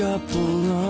up alone.